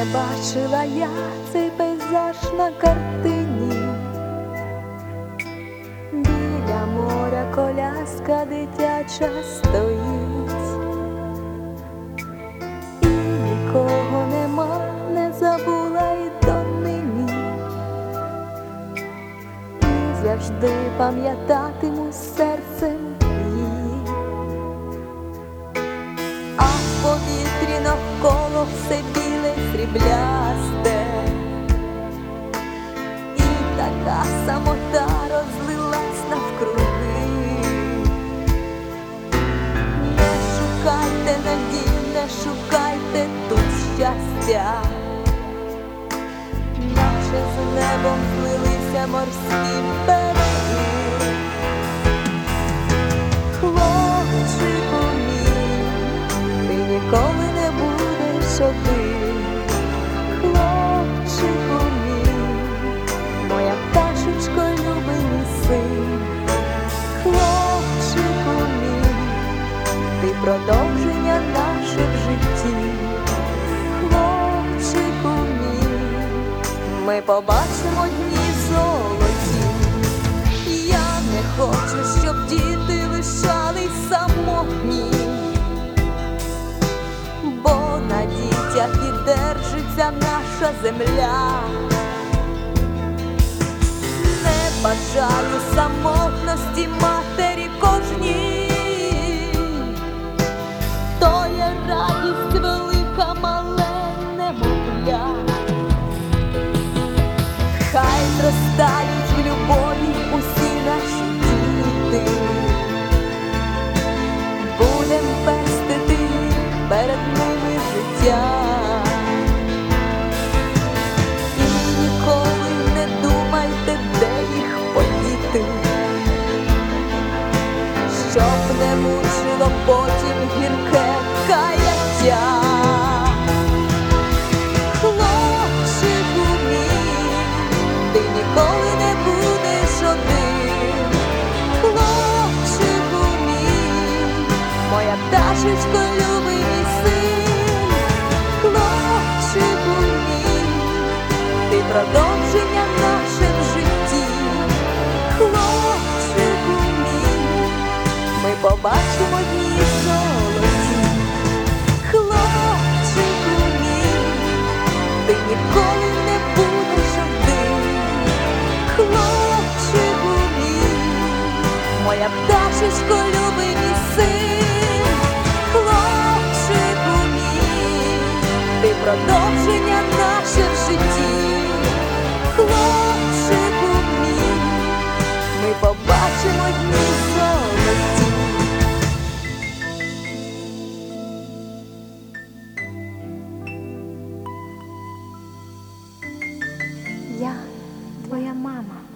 не бачила я цей пейзаж на картині. Біля моря коляска дитяча стоїть, і нікого нема, не забула й донині. І завжди пам'ятатиму серцем її. А повітрі навколо все сріблясте, і така самота розлилась навкруги. Не шукайте надій, не шукайте тут щастя, наче з небом злилися морські береги. Хлопчику мій, ти ніколи не будеш один. Побачимо дні золоті. Я не хочу, щоб діти лишались самотні, бо на дітях і держиться наша земля. Не бажаю самотності матері кожній, не мучило потім гірке каяття. Хлопчику мій, ти ніколи не будеш один. Хлопчику мій, моя пташечко, любий мій син. Хлопчику мій, ти продовження побачимо дні золоті. Хлопчику мій, ти ніколи 妈妈。